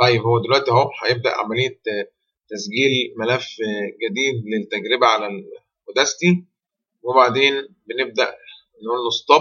طيب هو دلوقتي أهو هيبدأ عملية آه، تسجيل ملف آه، جديد للتجربة على الاوداستي وبعدين بنبدأ نقول له ستوب